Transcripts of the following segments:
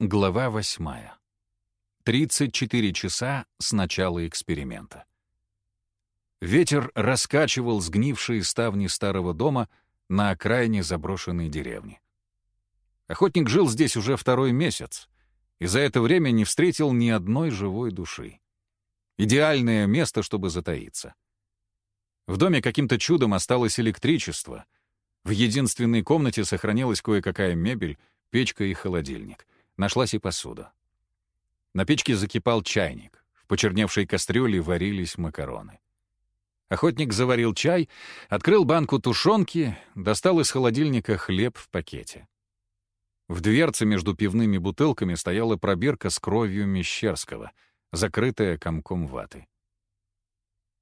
Глава восьмая. 34 часа с начала эксперимента. Ветер раскачивал сгнившие ставни старого дома на окраине заброшенной деревни. Охотник жил здесь уже второй месяц, и за это время не встретил ни одной живой души. Идеальное место, чтобы затаиться. В доме каким-то чудом осталось электричество. В единственной комнате сохранилась кое-какая мебель, печка и холодильник — Нашлась и посуда. На печке закипал чайник. В почерневшей кастрюле варились макароны. Охотник заварил чай, открыл банку тушенки, достал из холодильника хлеб в пакете. В дверце между пивными бутылками стояла пробирка с кровью Мещерского, закрытая комком ваты.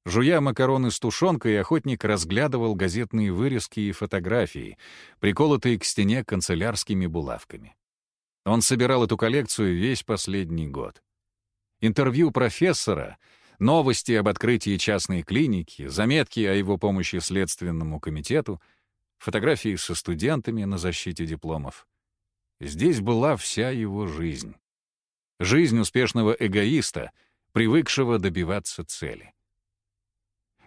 Жуя макароны с тушенкой, охотник разглядывал газетные вырезки и фотографии, приколотые к стене канцелярскими булавками. Он собирал эту коллекцию весь последний год. Интервью профессора, новости об открытии частной клиники, заметки о его помощи Следственному комитету, фотографии со студентами на защите дипломов. Здесь была вся его жизнь. Жизнь успешного эгоиста, привыкшего добиваться цели.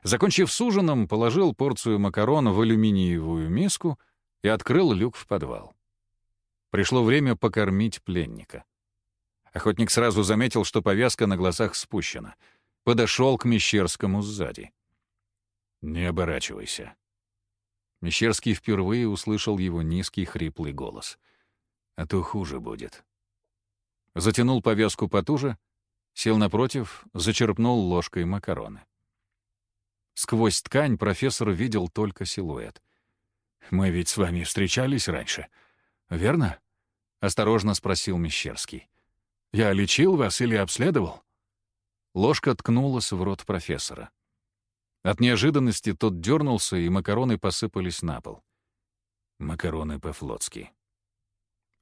Закончив с ужином, положил порцию макарон в алюминиевую миску и открыл люк в подвал. Пришло время покормить пленника. Охотник сразу заметил, что повязка на глазах спущена. Подошел к Мещерскому сзади. «Не оборачивайся». Мещерский впервые услышал его низкий хриплый голос. «А то хуже будет». Затянул повязку потуже, сел напротив, зачерпнул ложкой макароны. Сквозь ткань профессор видел только силуэт. «Мы ведь с вами встречались раньше», верно?» — осторожно спросил Мещерский. «Я лечил вас или обследовал?» Ложка ткнулась в рот профессора. От неожиданности тот дернулся, и макароны посыпались на пол. Макароны по-флотски.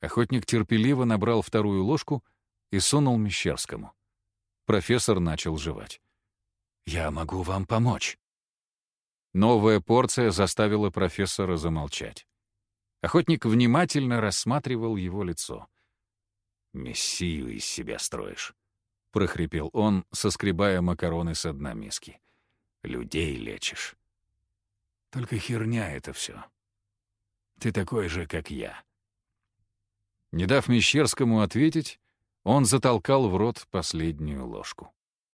Охотник терпеливо набрал вторую ложку и сунул Мещерскому. Профессор начал жевать. «Я могу вам помочь». Новая порция заставила профессора замолчать. Охотник внимательно рассматривал его лицо. «Мессию из себя строишь», — прохрипел он, соскребая макароны с дна миски. «Людей лечишь. Только херня это все. Ты такой же, как я». Не дав Мещерскому ответить, он затолкал в рот последнюю ложку.